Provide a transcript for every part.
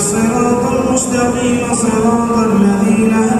الصراط المستقيم صراط الذين أنعمت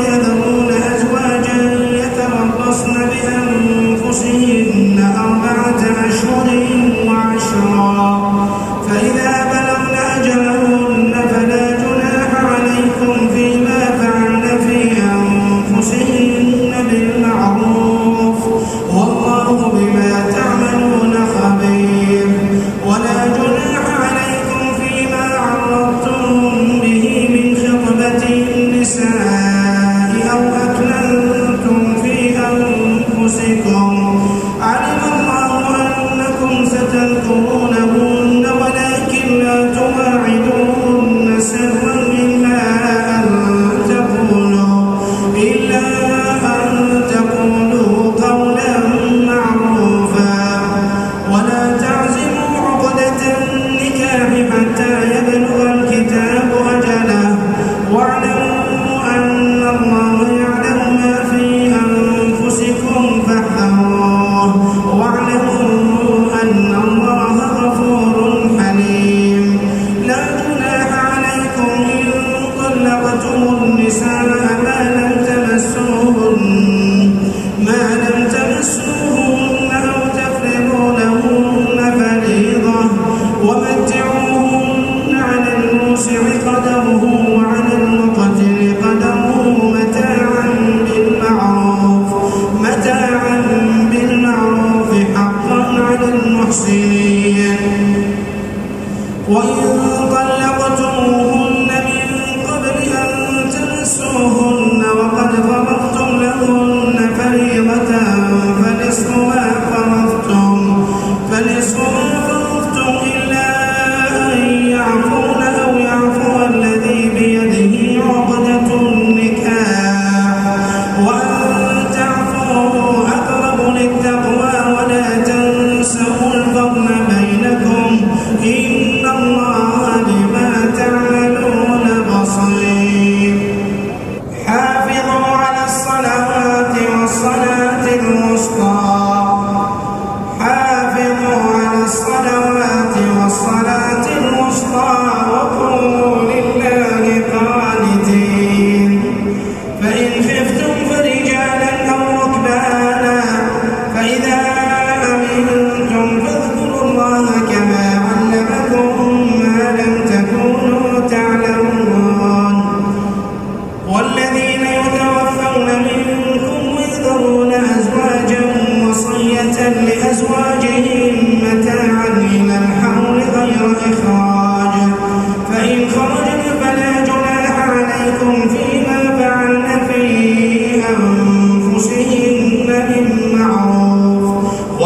ويذرون أزواجا يتربصن بأنفسهن.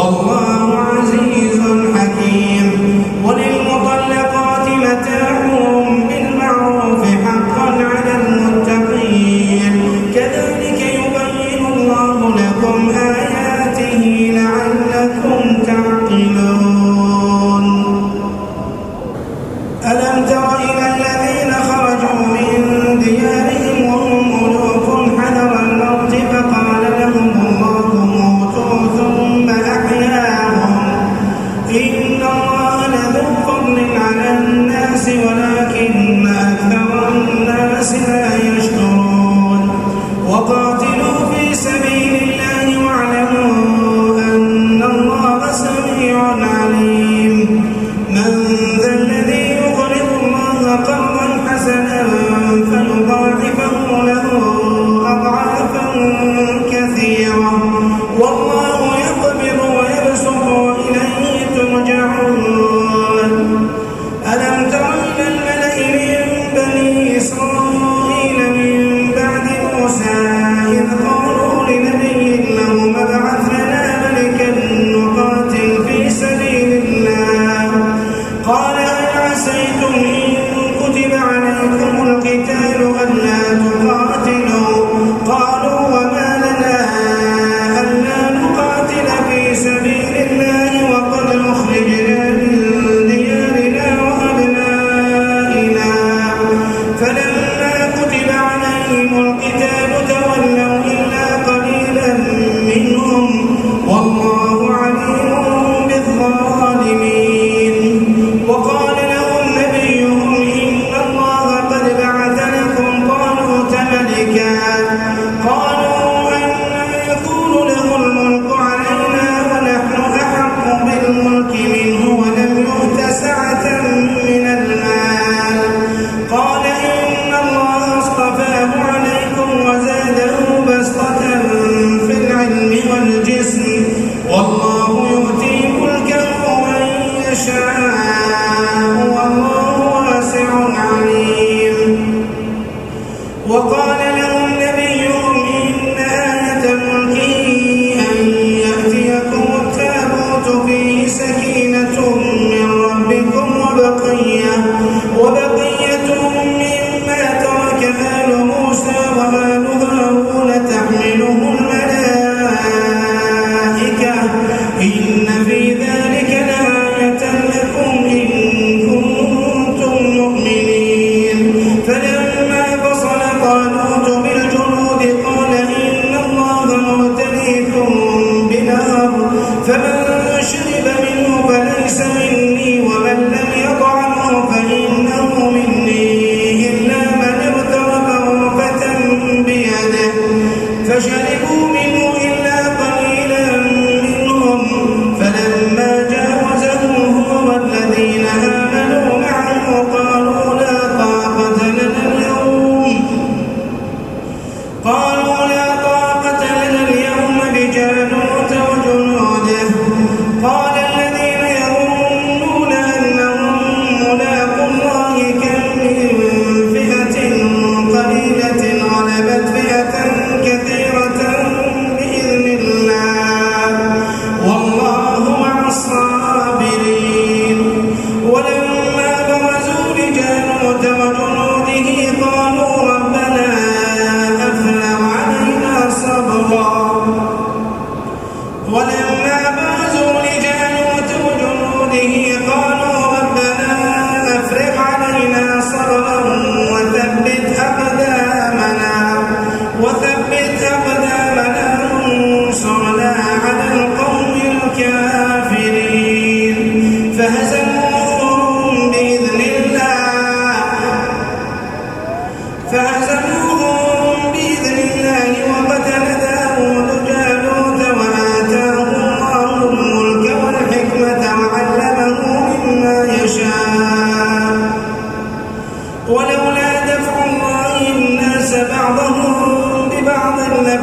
Oh.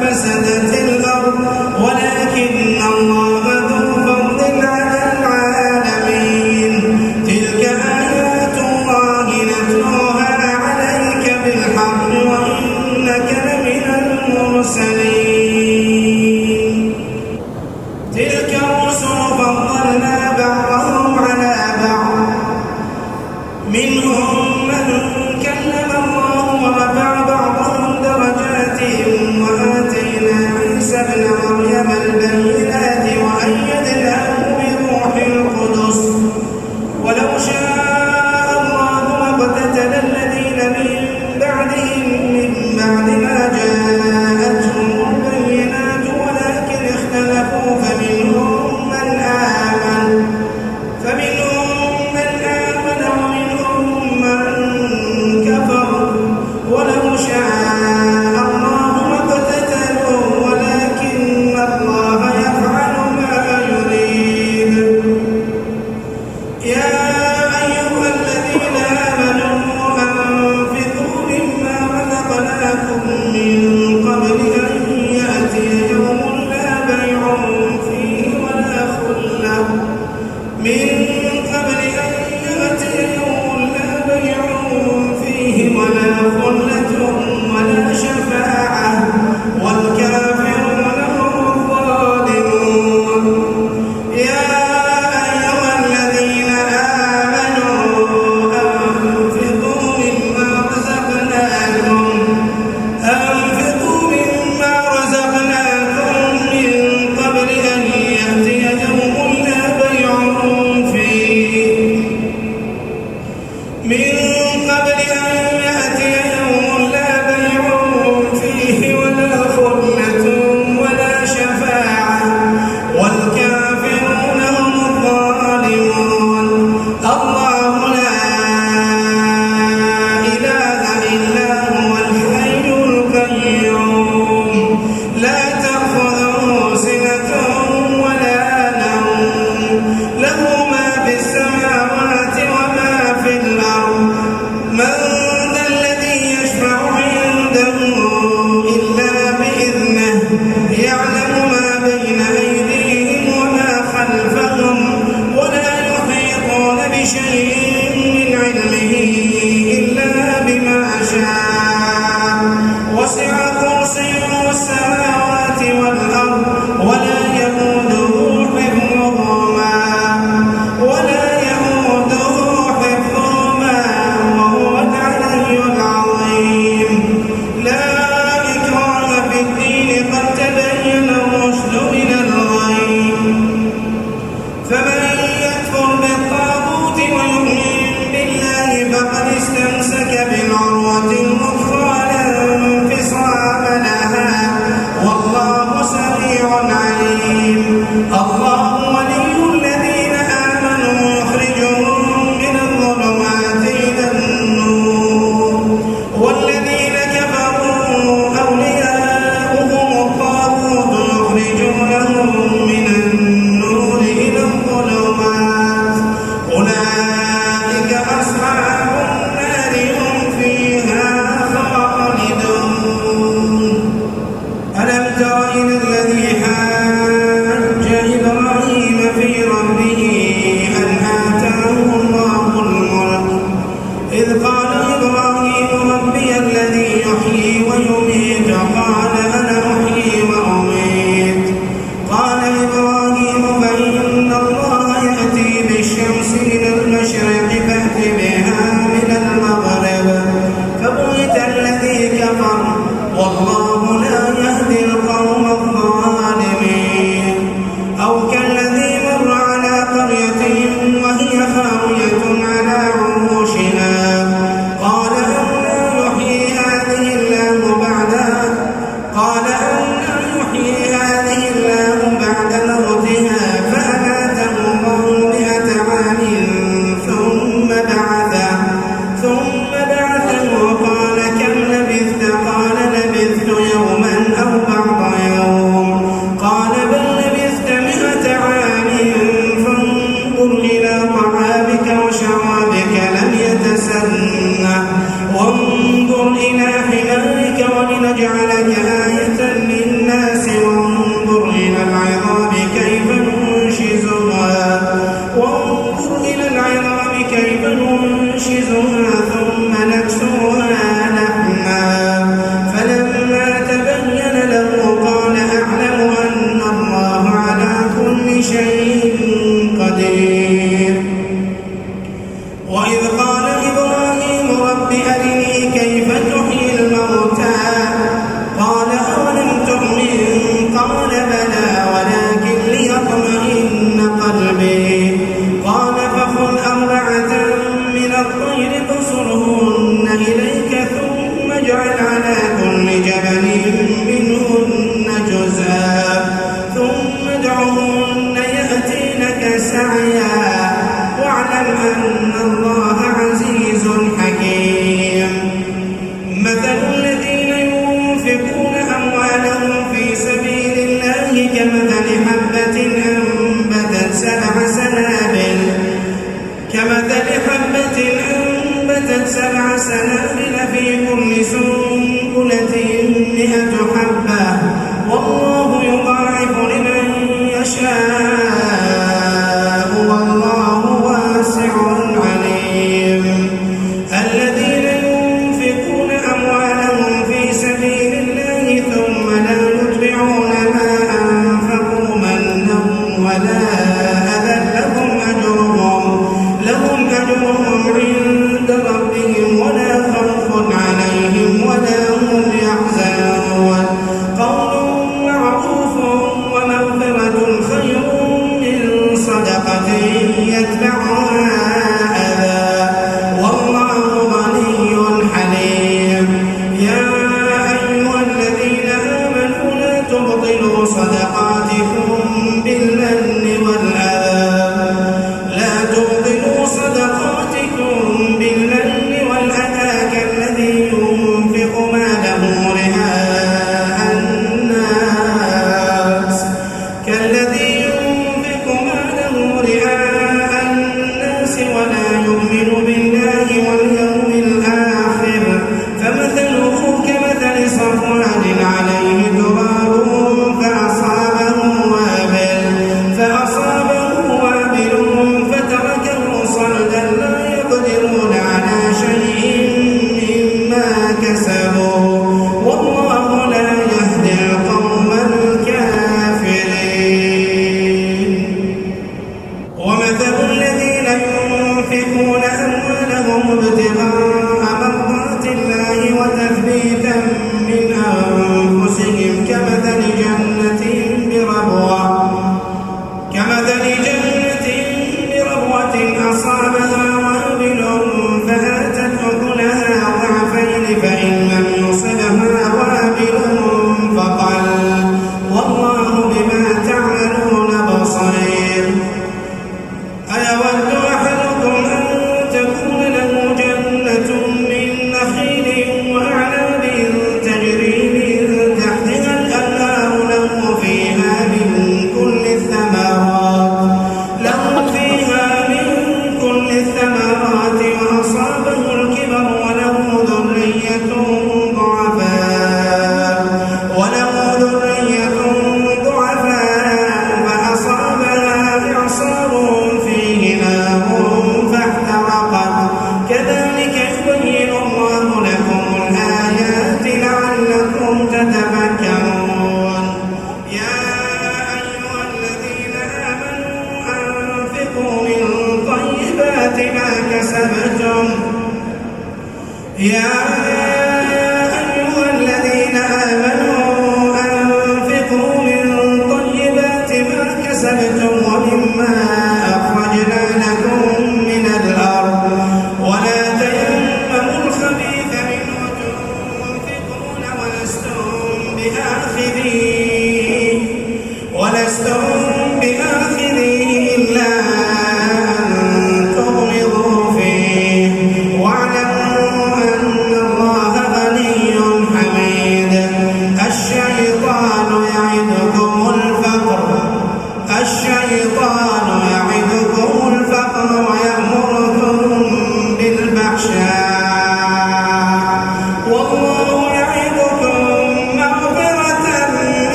ولو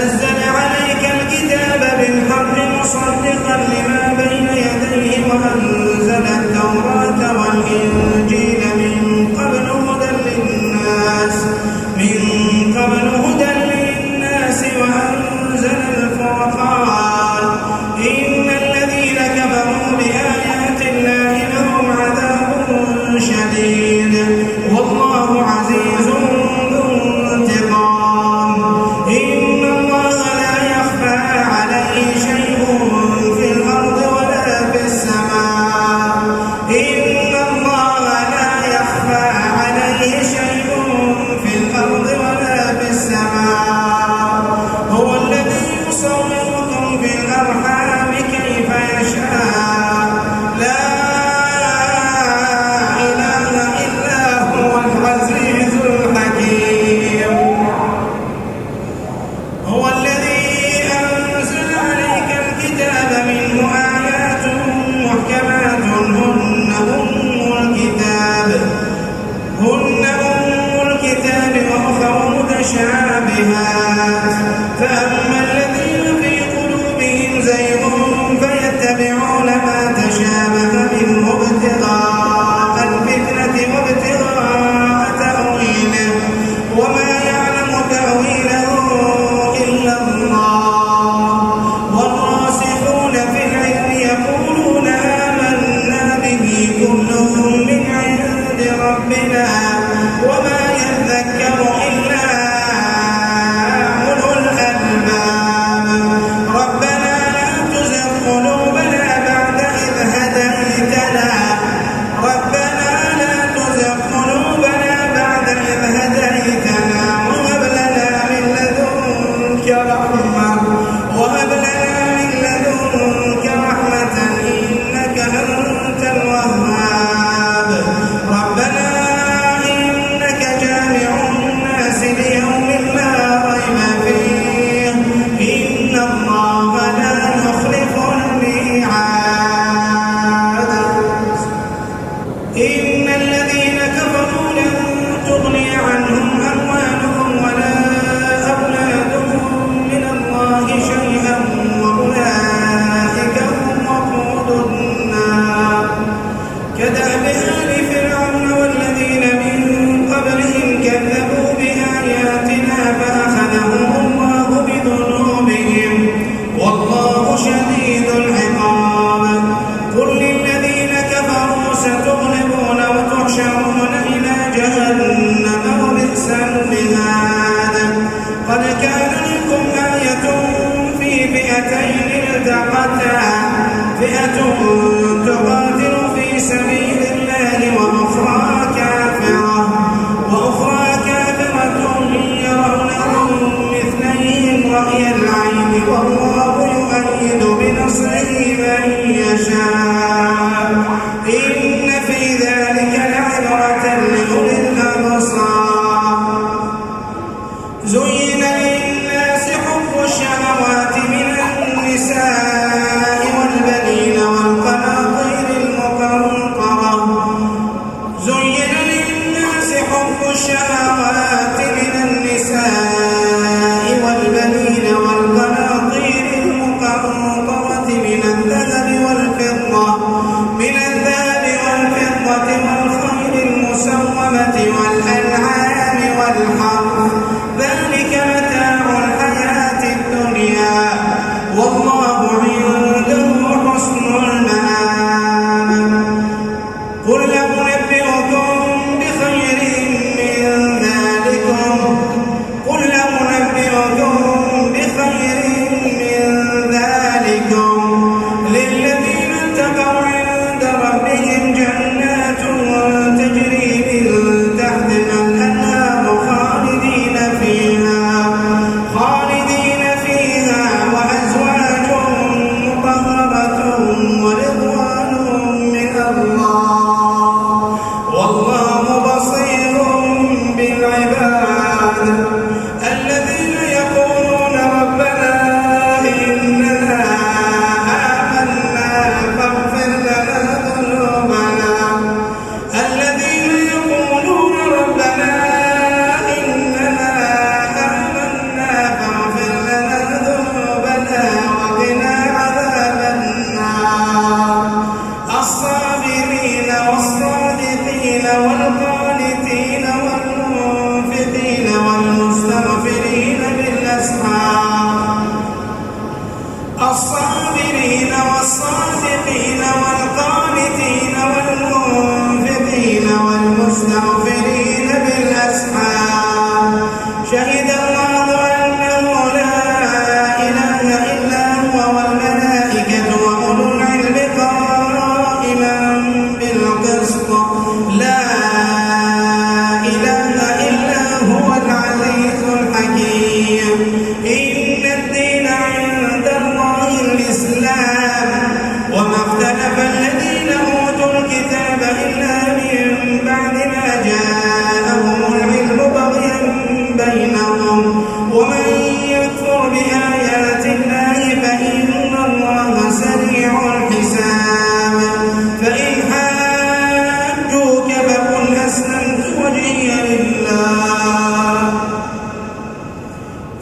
نزل عليك الكتاب بالحق مصدقا لما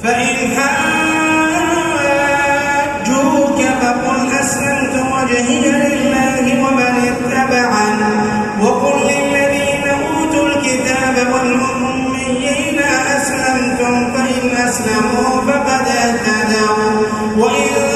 فإن حاجوك فقل أسلمت وجهي لله ومن وقل للذين أوتوا الكتاب والأميين أسلمتم فإن أسلموا فقد اهتدوا. وإن